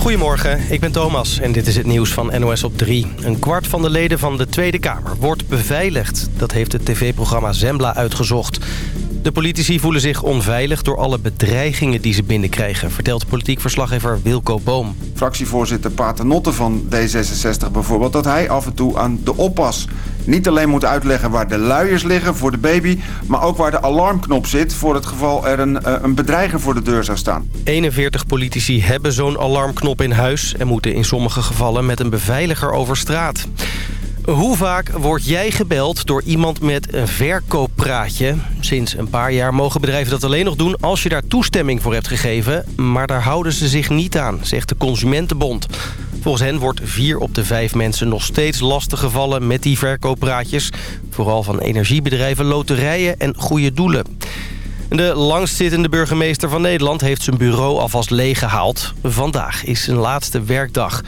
Goedemorgen, ik ben Thomas en dit is het nieuws van NOS op 3. Een kwart van de leden van de Tweede Kamer wordt beveiligd. Dat heeft het tv-programma Zembla uitgezocht. De politici voelen zich onveilig door alle bedreigingen die ze binnenkrijgen... vertelt politiek verslaggever Wilco Boom. Fractievoorzitter Paternotte van D66 bijvoorbeeld... dat hij af en toe aan de oppas niet alleen moet uitleggen waar de luiers liggen voor de baby... maar ook waar de alarmknop zit voor het geval er een, eh, een bedreiger voor de deur zou staan. 41 politici hebben zo'n alarmknop in huis... en moeten in sommige gevallen met een beveiliger over straat. Hoe vaak word jij gebeld door iemand met een verkooppraatje? Sinds een paar jaar mogen bedrijven dat alleen nog doen als je daar toestemming voor hebt gegeven. Maar daar houden ze zich niet aan, zegt de Consumentenbond. Volgens hen wordt vier op de vijf mensen nog steeds lastiggevallen met die verkooppraatjes. Vooral van energiebedrijven, loterijen en goede doelen. De langstzittende burgemeester van Nederland heeft zijn bureau alvast leeggehaald. Vandaag is zijn laatste werkdag.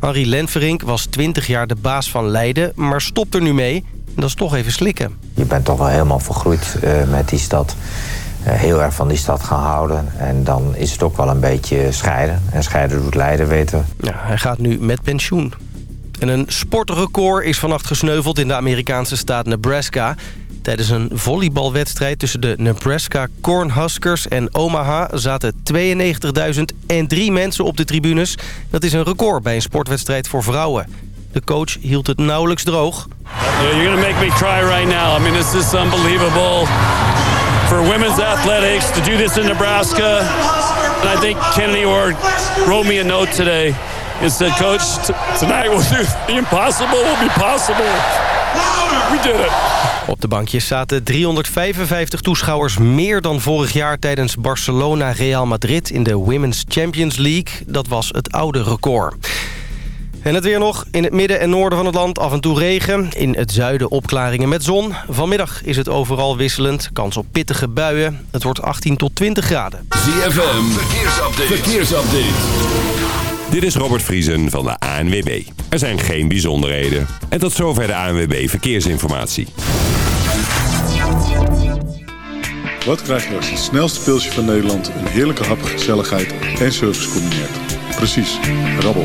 Henri Lenverink was 20 jaar de baas van Leiden, maar stopt er nu mee. dat is toch even slikken. Je bent toch wel helemaal vergroeid uh, met die stad. Uh, heel erg van die stad gaan houden. En dan is het ook wel een beetje scheiden. En scheiden doet Leiden, weten we. Ja, hij gaat nu met pensioen. En een sportrecord is vannacht gesneuveld in de Amerikaanse staat Nebraska. Tijdens een volleybalwedstrijd tussen de Nebraska Cornhuskers en Omaha... zaten 92.003 mensen op de tribunes. Dat is een record bij een sportwedstrijd voor vrouwen. De coach hield het nauwelijks droog. You're gonna make me cry right now. I mean, this is unbelievable. For women's athletics to do this in Nebraska. And I think Kennedy Ward wrote me a note today and said, Coach, tonight we'll do the impossible will be possible. We did it. Op de bankjes zaten 355 toeschouwers meer dan vorig jaar... tijdens Barcelona-Real Madrid in de Women's Champions League. Dat was het oude record. En het weer nog. In het midden en noorden van het land af en toe regen. In het zuiden opklaringen met zon. Vanmiddag is het overal wisselend. Kans op pittige buien. Het wordt 18 tot 20 graden. ZFM, verkeersupdate. verkeersupdate. Dit is Robert Vriesen van de ANWB. Er zijn geen bijzonderheden. En tot zover de ANWB Verkeersinformatie. Wat krijg je als het snelste pilsje van Nederland... een heerlijke hap, gezelligheid en service combineert? Precies, rabbel.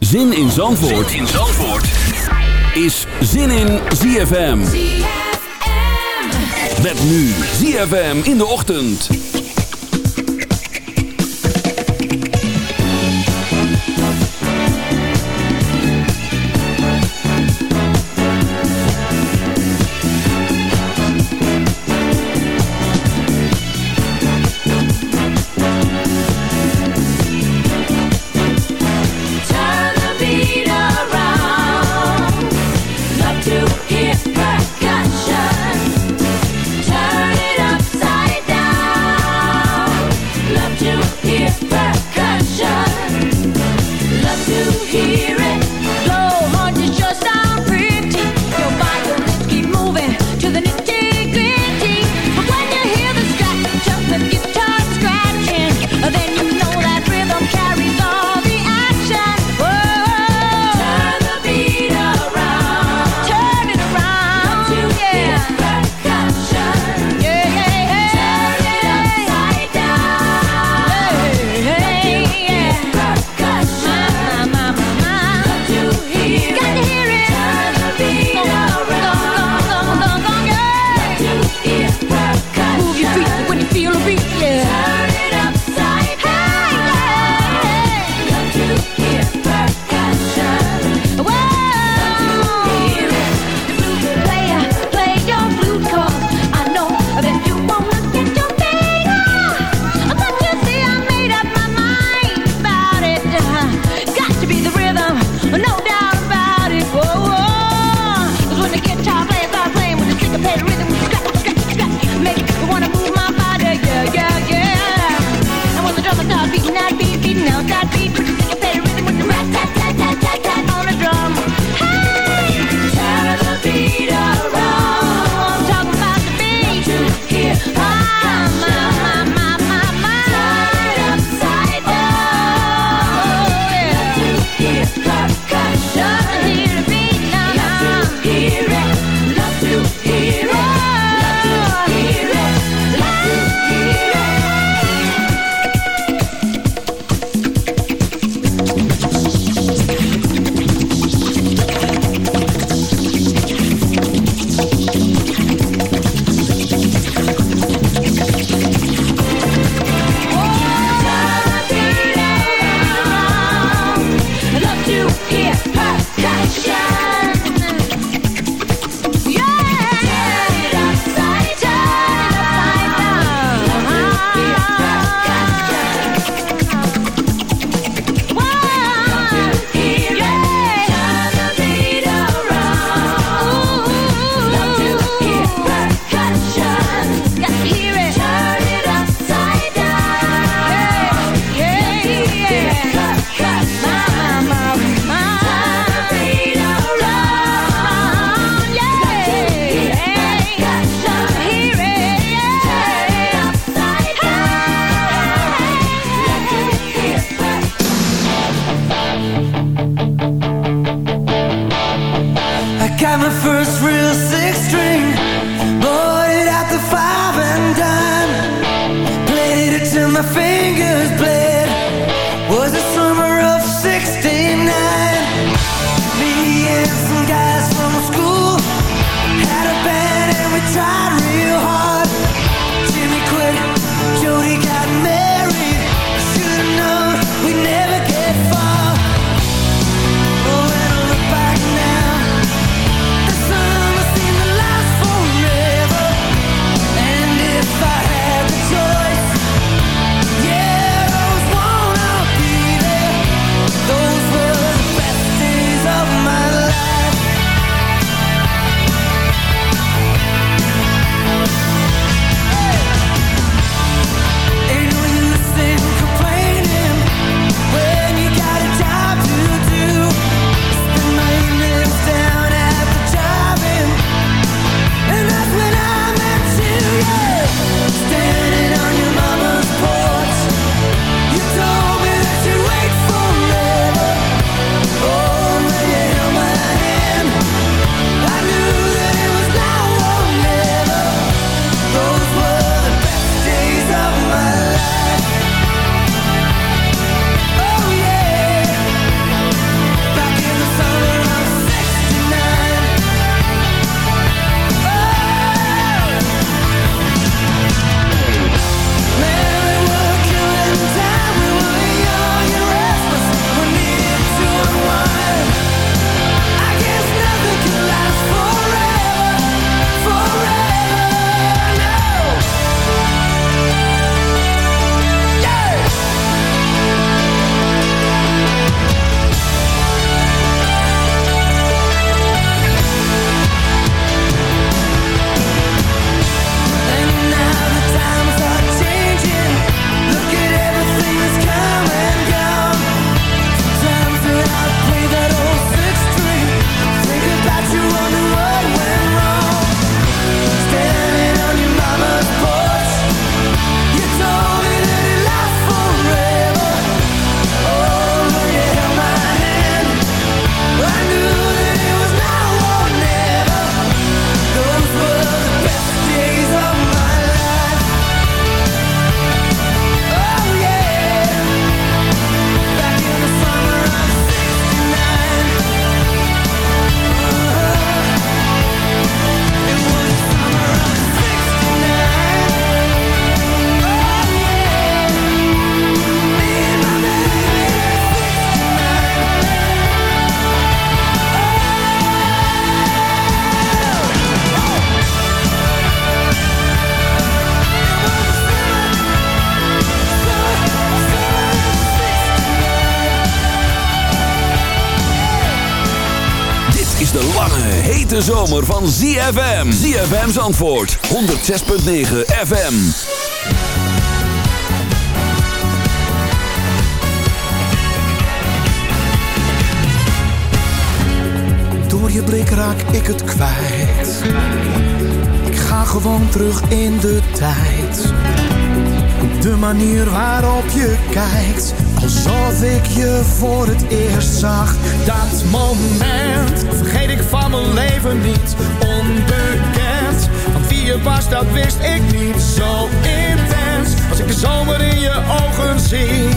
Zin in Zandvoort, zin in Zandvoort. is Zin in ZFM. ZFM. Met nu ZFM in de ochtend. De zomer van ZFM. ZFM's antwoord. 106.9 FM. Door je blik raak ik het kwijt. Ik ga gewoon terug in de tijd. De manier waarop je kijkt alsof ik je voor het eerst zag. Dat moment vergeet ik van mijn leven niet. Onbekend, want wie je was, dat wist ik niet. Zo intens, als ik de zomer in je ogen zie.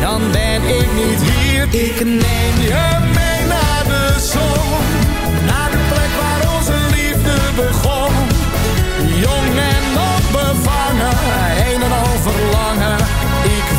Dan ben ik niet hier. Ik neem je mee naar de zon, naar de plek waar onze liefde begon. Jong en onbevangen, een en al verlangen.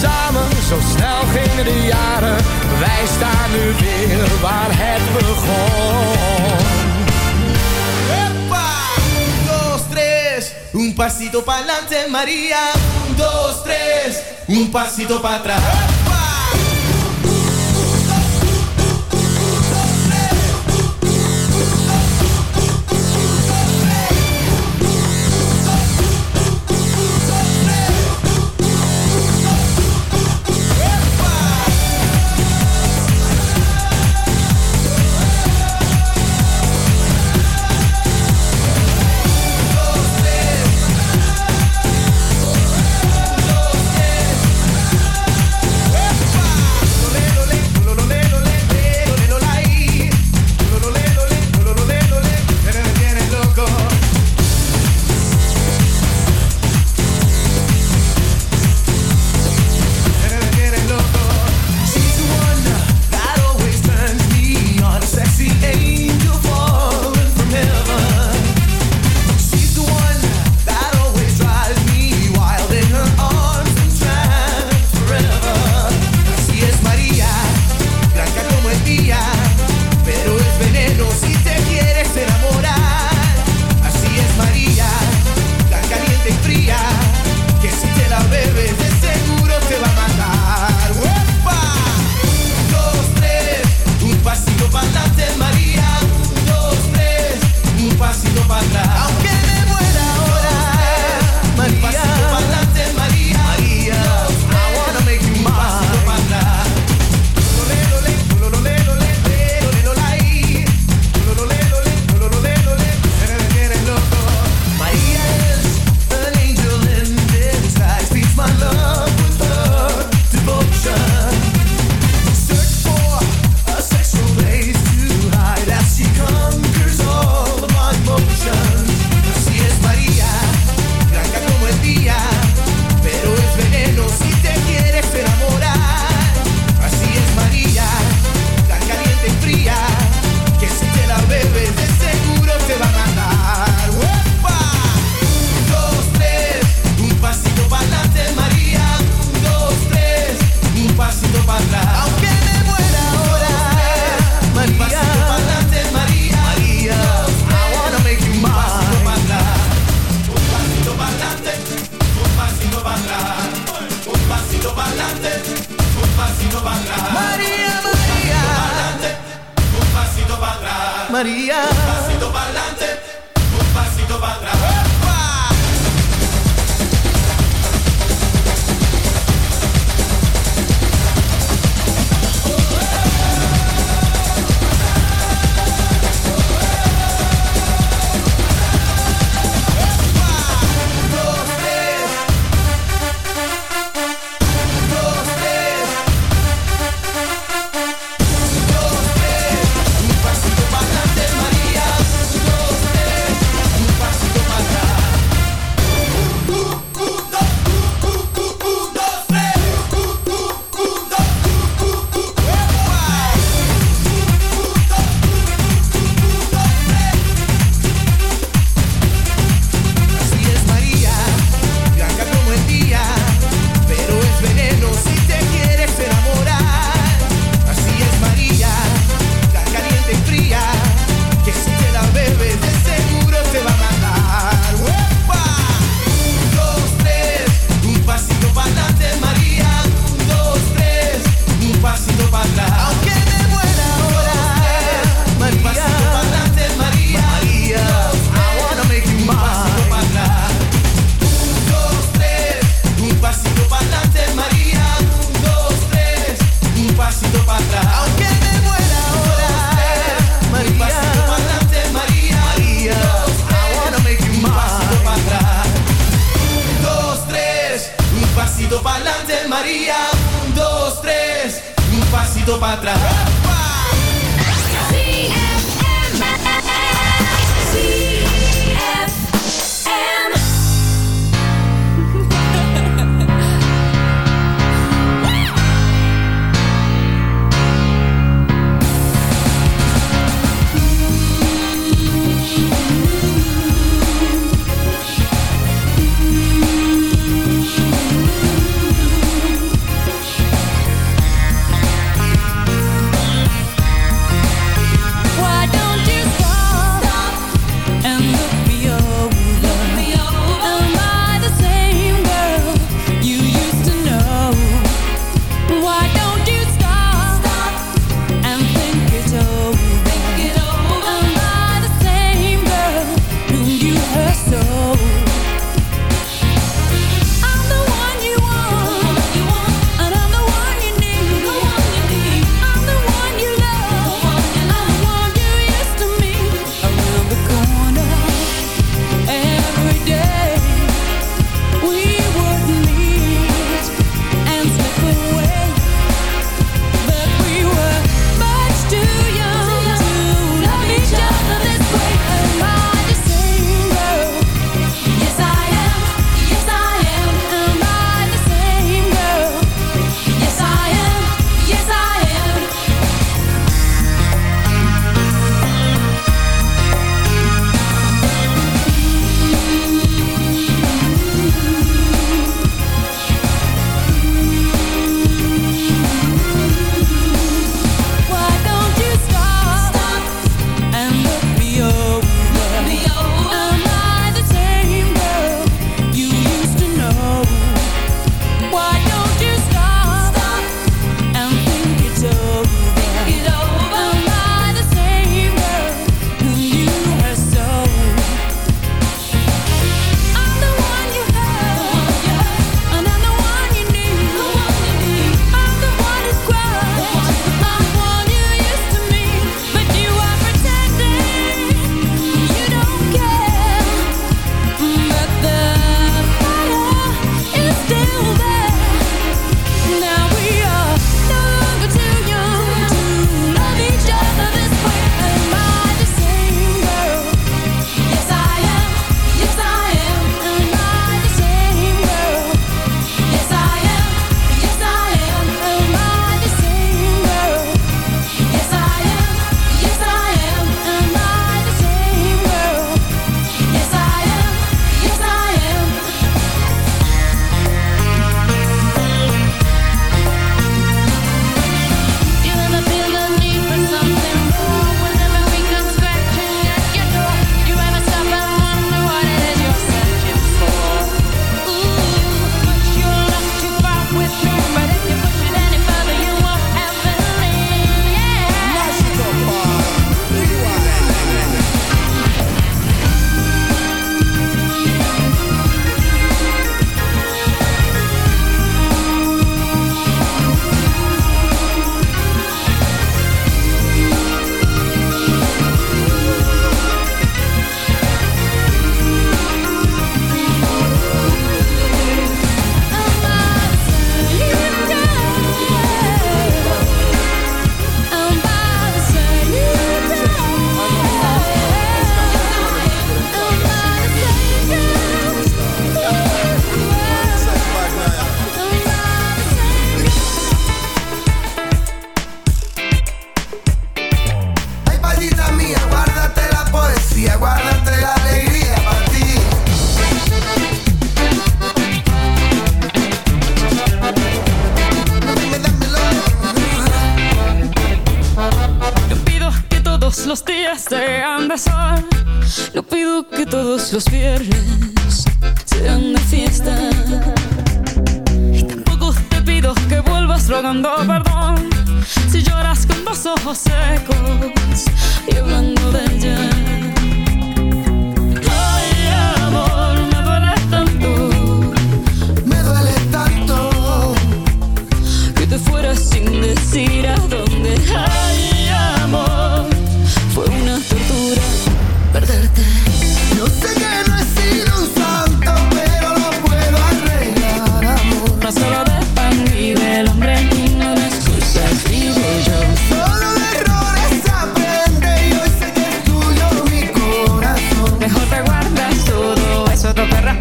samen, zo snel gingen de jaren. Wij staan nu weer waar het begon. Epa! Un, dos, tres. Un pasito pa'lante, María. Un, dos, tres. Un pasito para atrás.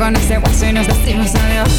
con ese guaso y nos decimos adiós.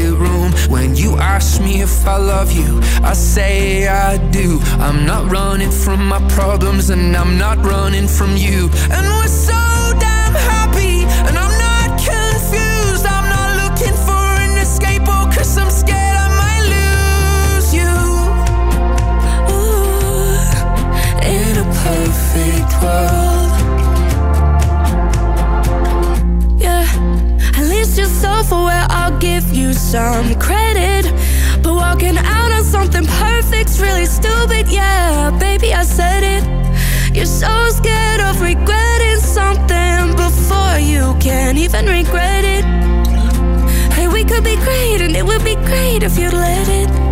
when you ask me if I love you, I say I do. I'm not running from my problems, and I'm not running from you. And we're so You're so scared of regretting something before you can even regret it. Hey, we could be great, and it would be great if you'd let it.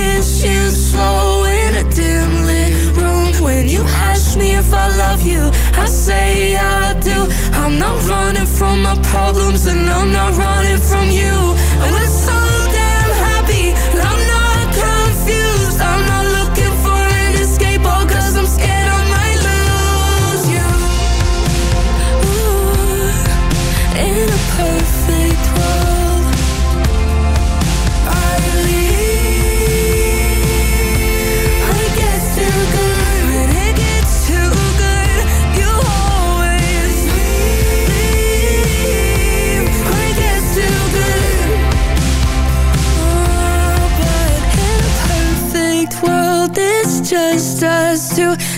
kiss you slow in a dimly room. When you ask me if I love you, I say I do. I'm not running from my problems, and I'm not running from you. And it's so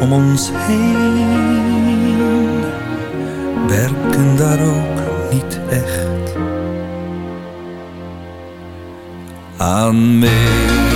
om ons heen werken daar ook niet echt aan mee.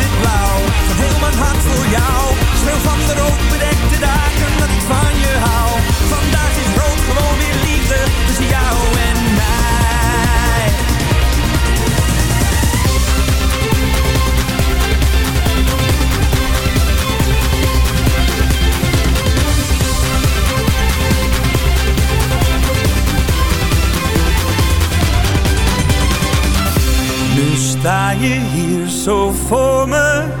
heel mijn hart voor jou. Schreeuw van de rood bedekte dagen dat ik van je hou. Vandaag is rood gewoon weer liefde tussen jou en mij. Nu sta je hier zo voor me.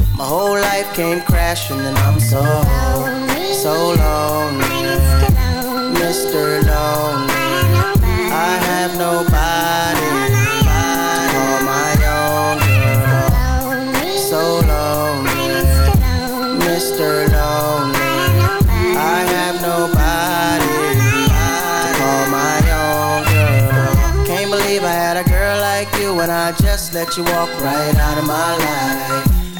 my whole life came crashing and I'm so, so lonely. Mr. Lonely. I have nobody to call my own girl. So lonely. Mr. Lonely. I have nobody to call my own girl. Can't believe I had a girl like you and I just let you walk right out of my life.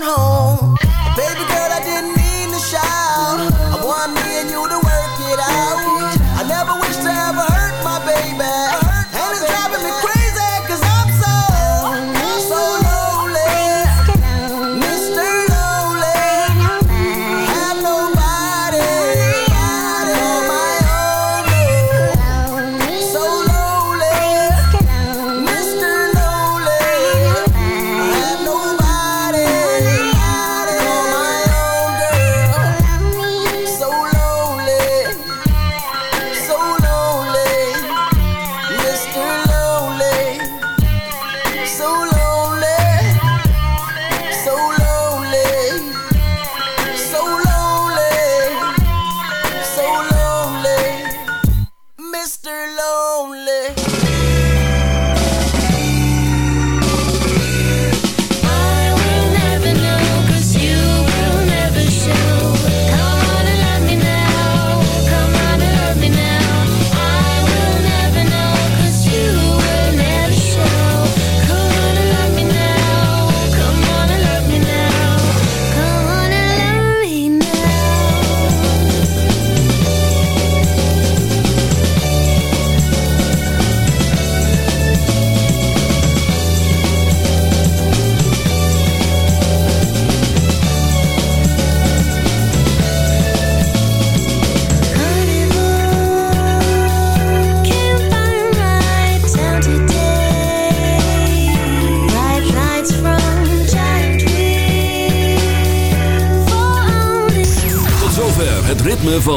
home.